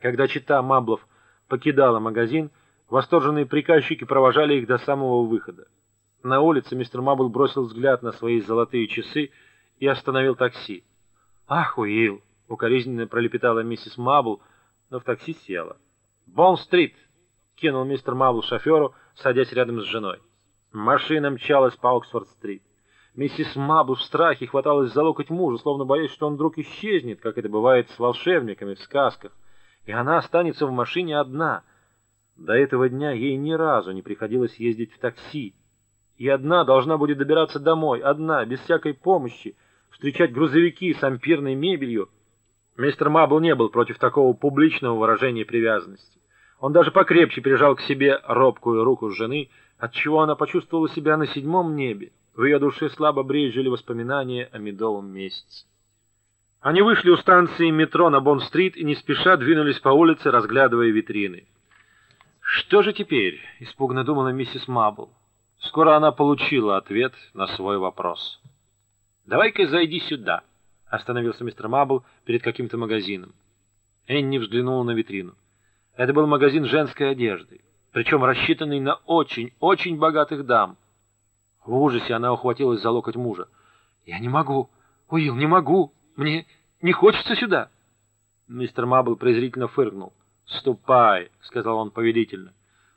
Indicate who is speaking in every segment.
Speaker 1: Когда чета Маблов покидала магазин, восторженные приказчики провожали их до самого выхода. На улице мистер Мабл бросил взгляд на свои золотые часы и остановил такси. «Ах, Уилл!» — укоризненно пролепетала миссис Мабл, но в такси села. «Бонд-стрит!» — кинул мистер Мабл шоферу, садясь рядом с женой. Машина мчалась по Оксфорд-стрит. Миссис Мабл в страхе хваталась за локоть мужа, словно боясь, что он вдруг исчезнет, как это бывает с волшебниками в сказках и она останется в машине одна. До этого дня ей ни разу не приходилось ездить в такси. И одна должна будет добираться домой, одна, без всякой помощи, встречать грузовики с ампирной мебелью. Мистер Мабл не был против такого публичного выражения привязанности. Он даже покрепче прижал к себе робкую руку жены, отчего она почувствовала себя на седьмом небе. В ее душе слабо брезжили воспоминания о медовом месяце. Они вышли у станции метро на Бонн-стрит и не спеша двинулись по улице, разглядывая витрины. «Что же теперь?» — испуганно думала миссис Мабл. Скоро она получила ответ на свой вопрос. «Давай-ка зайди сюда», — остановился мистер Мабл перед каким-то магазином. Энни взглянула на витрину. Это был магазин женской одежды, причем рассчитанный на очень-очень богатых дам. В ужасе она ухватилась за локоть мужа. «Я не могу, Уилл, не могу!» Мне не хочется сюда. Мистер Мабл презрительно фыркнул. «Ступай», — сказал он повелительно.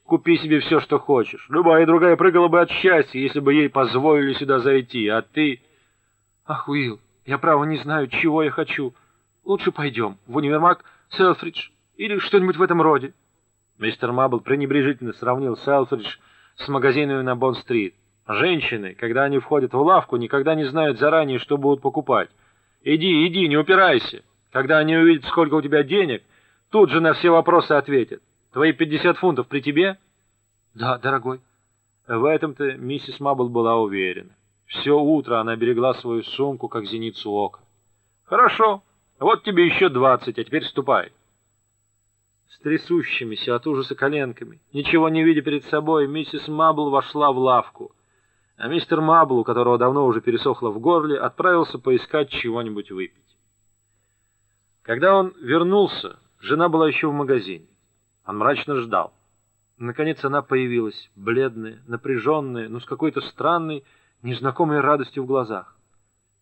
Speaker 1: «Купи себе все, что хочешь. Любая другая прыгала бы от счастья, если бы ей позволили сюда зайти, а ты...» «Ах, Уилл, я, право, не знаю, чего я хочу. Лучше пойдем в универмаг Селфридж или что-нибудь в этом роде». Мистер Мабл пренебрежительно сравнил Селфридж с магазинами на Бонн-стрит. Женщины, когда они входят в лавку, никогда не знают заранее, что будут покупать. Иди, иди, не упирайся. Когда они увидят, сколько у тебя денег, тут же на все вопросы ответят. Твои 50 фунтов при тебе? Да, дорогой. В этом-то миссис Мабл была уверена. Все утро она берегла свою сумку, как зеницу ока. Хорошо, вот тебе еще двадцать, а теперь ступай. С трясущимися от ужаса коленками, ничего не видя перед собой, миссис Мабл вошла в лавку — а мистер Мабл, у которого давно уже пересохло в горле, отправился поискать чего-нибудь выпить. Когда он вернулся, жена была еще в магазине. Он мрачно ждал. Наконец она появилась, бледная, напряженная, но с какой-то странной, незнакомой радостью в глазах.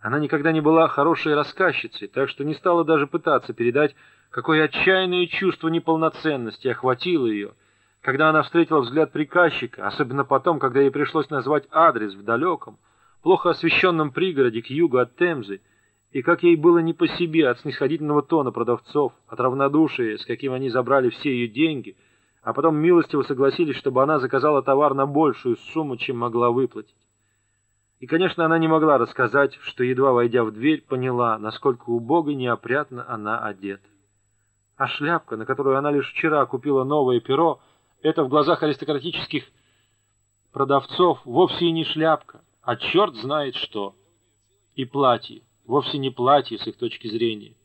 Speaker 1: Она никогда не была хорошей рассказчицей, так что не стала даже пытаться передать, какое отчаянное чувство неполноценности охватило ее, когда она встретила взгляд приказчика, особенно потом, когда ей пришлось назвать адрес в далеком, плохо освещенном пригороде к югу от Темзы, и как ей было не по себе от снисходительного тона продавцов, от равнодушия, с каким они забрали все ее деньги, а потом милостиво согласились, чтобы она заказала товар на большую сумму, чем могла выплатить. И, конечно, она не могла рассказать, что, едва войдя в дверь, поняла, насколько убого и неопрятно она одета. А шляпка, на которую она лишь вчера купила новое перо, это в глазах аристократических продавцов вовсе и не шляпка, а черт знает что. И платье, вовсе не платье с их точки зрения.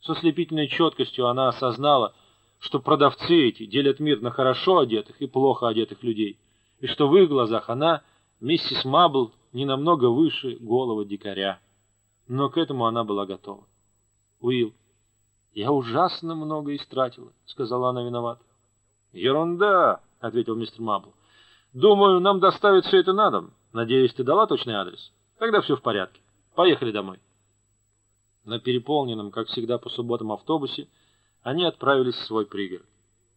Speaker 1: Со слепительной четкостью она осознала, что продавцы эти делят мир на хорошо одетых и плохо одетых людей, и что в их глазах она, миссис Мабл, не намного выше голого дикаря. Но к этому она была готова. «Уилл, я ужасно много истратила», — сказала она виновата. «Ерунда», — ответил мистер Мабл. «Думаю, нам доставят все это на дом. Надеюсь, ты дала точный адрес? Тогда все в порядке. Поехали домой». На переполненном, как всегда по субботам, автобусе они отправились в свой пригород.